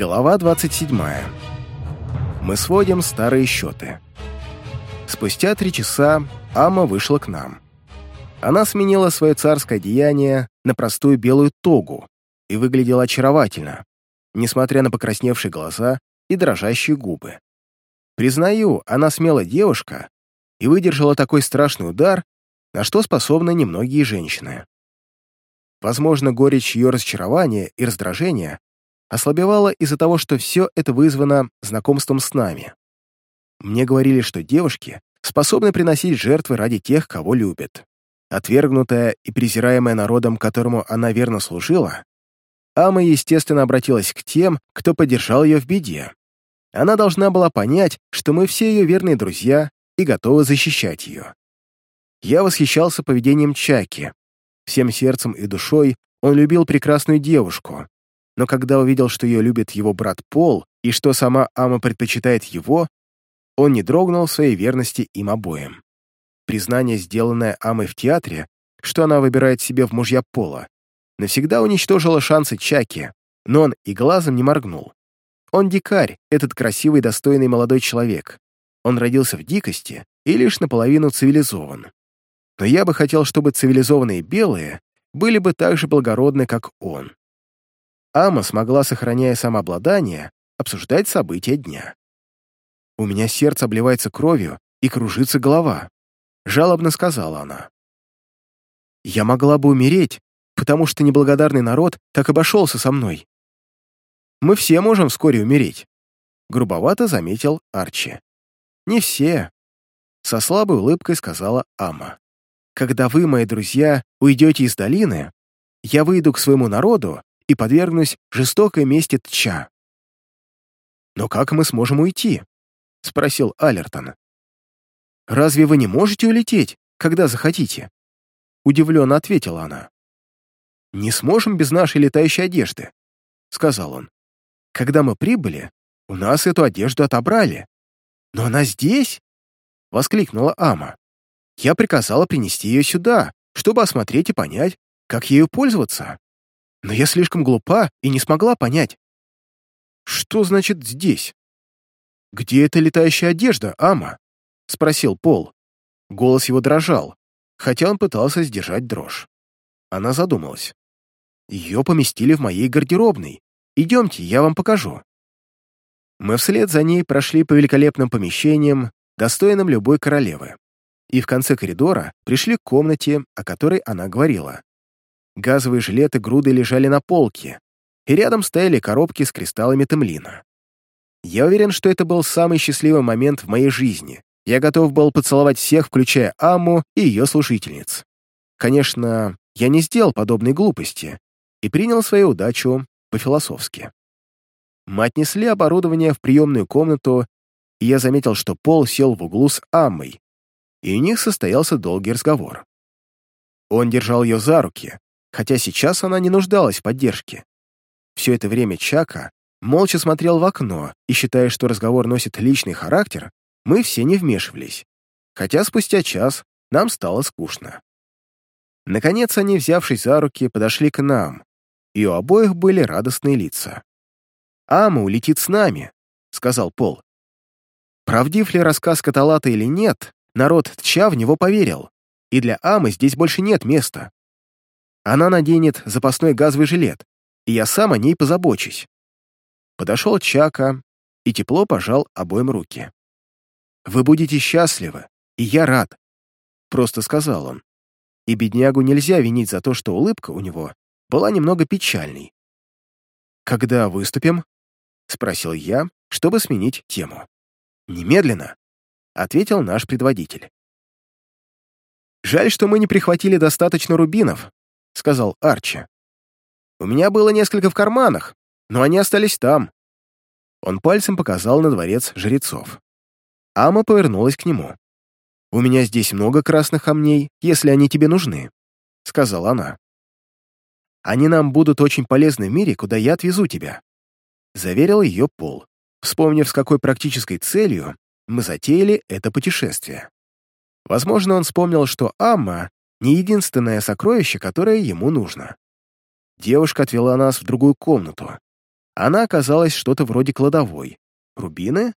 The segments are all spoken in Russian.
Глава 27. Мы сводим старые счеты. Спустя три часа Ама вышла к нам. Она сменила свое царское одеяние на простую белую тогу и выглядела очаровательно, несмотря на покрасневшие глаза и дрожащие губы. Признаю, она смелая девушка и выдержала такой страшный удар, на что способны немногие женщины. Возможно, горечь ее разочарования и раздражения ослабевала из-за того, что все это вызвано знакомством с нами. Мне говорили, что девушки способны приносить жертвы ради тех, кого любят. Отвергнутая и презираемая народом, которому она верно служила, Ама, естественно, обратилась к тем, кто поддержал ее в беде. Она должна была понять, что мы все ее верные друзья и готовы защищать ее. Я восхищался поведением Чаки. Всем сердцем и душой он любил прекрасную девушку, но когда увидел, что ее любит его брат Пол и что сама Ама предпочитает его, он не дрогнул своей верности им обоим. Признание, сделанное Амой в театре, что она выбирает себе в мужья Пола, навсегда уничтожило шансы Чаки, но он и глазом не моргнул. Он дикарь, этот красивый, достойный молодой человек. Он родился в дикости и лишь наполовину цивилизован. Но я бы хотел, чтобы цивилизованные белые были бы так же благородны, как он. Ама смогла, сохраняя самообладание, обсуждать события дня. «У меня сердце обливается кровью и кружится голова», — жалобно сказала она. «Я могла бы умереть, потому что неблагодарный народ так обошелся со мной. Мы все можем вскоре умереть», — грубовато заметил Арчи. «Не все», — со слабой улыбкой сказала Ама. «Когда вы, мои друзья, уйдете из долины, я выйду к своему народу и подвергнусь жестокой мести Тча». «Но как мы сможем уйти?» — спросил Алертон. «Разве вы не можете улететь, когда захотите?» Удивленно ответила она. «Не сможем без нашей летающей одежды», — сказал он. «Когда мы прибыли, у нас эту одежду отобрали. Но она здесь?» — воскликнула Ама. «Я приказала принести ее сюда, чтобы осмотреть и понять, как ею пользоваться. Но я слишком глупа и не смогла понять. Что значит «здесь»? «Где эта летающая одежда, Ама?» — спросил Пол. Голос его дрожал, хотя он пытался сдержать дрожь. Она задумалась. «Ее поместили в моей гардеробной. Идемте, я вам покажу». Мы вслед за ней прошли по великолепным помещениям, достойным любой королевы, и в конце коридора пришли к комнате, о которой она говорила. Газовые жилеты груды лежали на полке, и рядом стояли коробки с кристаллами темлина. Я уверен, что это был самый счастливый момент в моей жизни. Я готов был поцеловать всех, включая Аму и ее слушательниц. Конечно, я не сделал подобной глупости и принял свою удачу по-философски. Мы отнесли оборудование в приемную комнату, и я заметил, что Пол сел в углу с Аммой, и у них состоялся долгий разговор. Он держал ее за руки, хотя сейчас она не нуждалась в поддержке. Все это время Чака молча смотрел в окно, и, считая, что разговор носит личный характер, мы все не вмешивались. Хотя спустя час нам стало скучно. Наконец они, взявшись за руки, подошли к нам, и у обоих были радостные лица. «Ама улетит с нами», — сказал Пол. Правдив ли рассказ Каталата или нет, народ Тча в него поверил, и для Амы здесь больше нет места. Она наденет запасной газовый жилет, и я сам о ней позабочусь. Подошел Чака и тепло пожал обоим руки. «Вы будете счастливы, и я рад», — просто сказал он. И беднягу нельзя винить за то, что улыбка у него была немного печальной. «Когда выступим?» — спросил я, чтобы сменить тему. «Немедленно», — ответил наш предводитель. «Жаль, что мы не прихватили достаточно рубинов», — сказал Арчи. «У меня было несколько в карманах, но они остались там». Он пальцем показал на дворец жрецов. Ама повернулась к нему. «У меня здесь много красных камней, если они тебе нужны», — сказала она. «Они нам будут очень полезны в мире, куда я отвезу тебя», — заверил ее Пол, вспомнив, с какой практической целью мы затеяли это путешествие. Возможно, он вспомнил, что Амма — не единственное сокровище, которое ему нужно. Девушка отвела нас в другую комнату. Она оказалась что-то вроде кладовой. Рубины?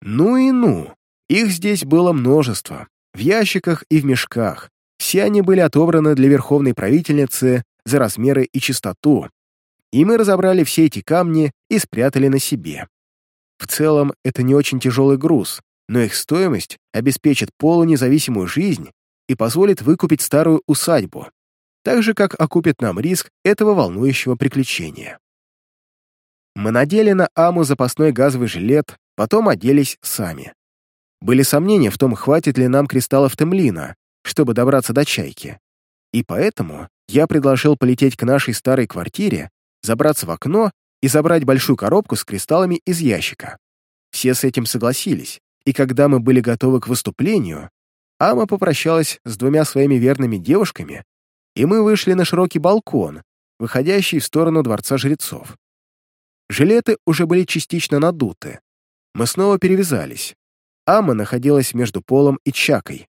Ну и ну! Их здесь было множество. В ящиках и в мешках. Все они были отобраны для верховной правительницы за размеры и чистоту. И мы разобрали все эти камни и спрятали на себе. В целом, это не очень тяжелый груз, но их стоимость обеспечит Полу независимую жизнь и позволит выкупить старую усадьбу, так же, как окупит нам риск этого волнующего приключения. Мы надели на Аму запасной газовый жилет, потом оделись сами. Были сомнения в том, хватит ли нам кристаллов Темлина, чтобы добраться до Чайки. И поэтому я предложил полететь к нашей старой квартире, забраться в окно и забрать большую коробку с кристаллами из ящика. Все с этим согласились, и когда мы были готовы к выступлению, Ама попрощалась с двумя своими верными девушками, и мы вышли на широкий балкон, выходящий в сторону Дворца Жрецов. Жилеты уже были частично надуты. Мы снова перевязались. Ама находилась между Полом и Чакой.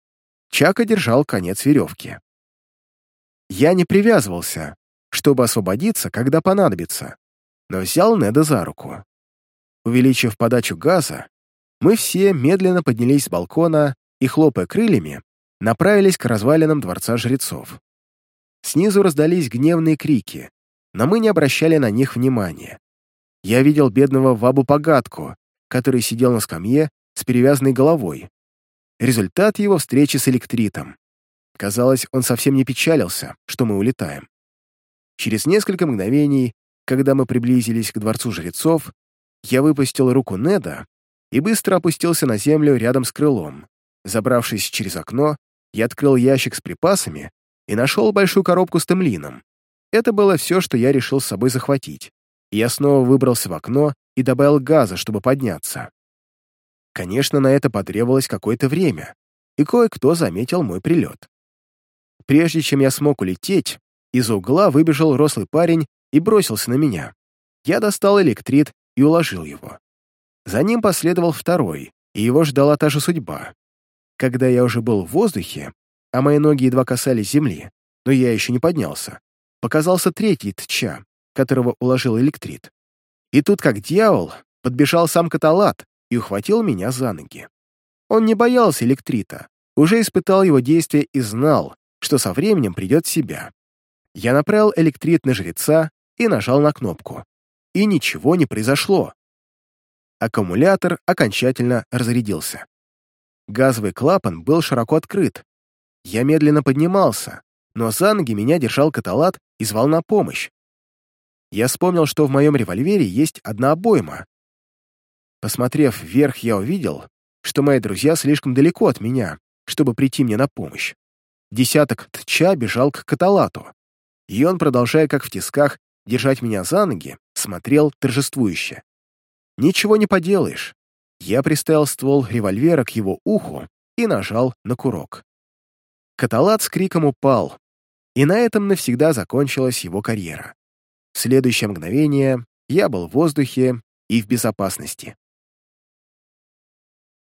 Чака держал конец веревки. Я не привязывался, чтобы освободиться, когда понадобится, но взял Неда за руку. Увеличив подачу газа, мы все медленно поднялись с балкона и, хлопая крыльями, направились к развалинам Дворца Жрецов. Снизу раздались гневные крики, но мы не обращали на них внимания. Я видел бедного Вабу-погадку, который сидел на скамье с перевязанной головой. Результат его встречи с электритом. Казалось, он совсем не печалился, что мы улетаем. Через несколько мгновений, когда мы приблизились к Дворцу Жрецов, я выпустил руку Неда и быстро опустился на землю рядом с крылом. Забравшись через окно, я открыл ящик с припасами и нашел большую коробку с темлином. Это было все, что я решил с собой захватить. Я снова выбрался в окно и добавил газа, чтобы подняться. Конечно, на это потребовалось какое-то время, и кое-кто заметил мой прилет. Прежде чем я смог улететь, из угла выбежал рослый парень и бросился на меня. Я достал электрит и уложил его. За ним последовал второй, и его ждала та же судьба. Когда я уже был в воздухе, а мои ноги едва касались земли, но я еще не поднялся, показался третий тча, которого уложил электрит. И тут, как дьявол, подбежал сам Каталат и ухватил меня за ноги. Он не боялся электрита, уже испытал его действие и знал, что со временем придет в себя. Я направил электрит на жреца и нажал на кнопку. И ничего не произошло. Аккумулятор окончательно разрядился. Газовый клапан был широко открыт. Я медленно поднимался, но за ноги меня держал каталат и звал на помощь. Я вспомнил, что в моем револьвере есть одна обойма. Посмотрев вверх, я увидел, что мои друзья слишком далеко от меня, чтобы прийти мне на помощь. Десяток тча бежал к каталату, и он, продолжая как в тисках держать меня за ноги, смотрел торжествующе. Ничего не поделаешь. Я приставил ствол револьвера к его уху и нажал на курок. Каталат с криком упал, и на этом навсегда закончилась его карьера. В следующее мгновение я был в воздухе и в безопасности.